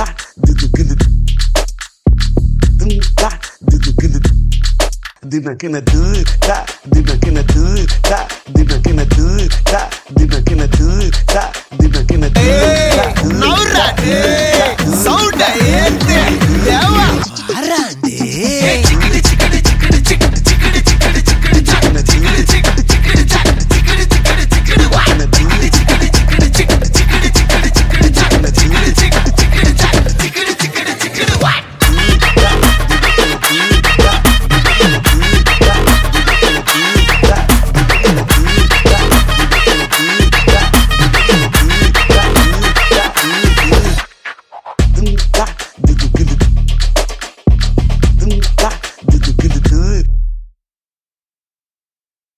da, do do gonna do da, do do gonna do not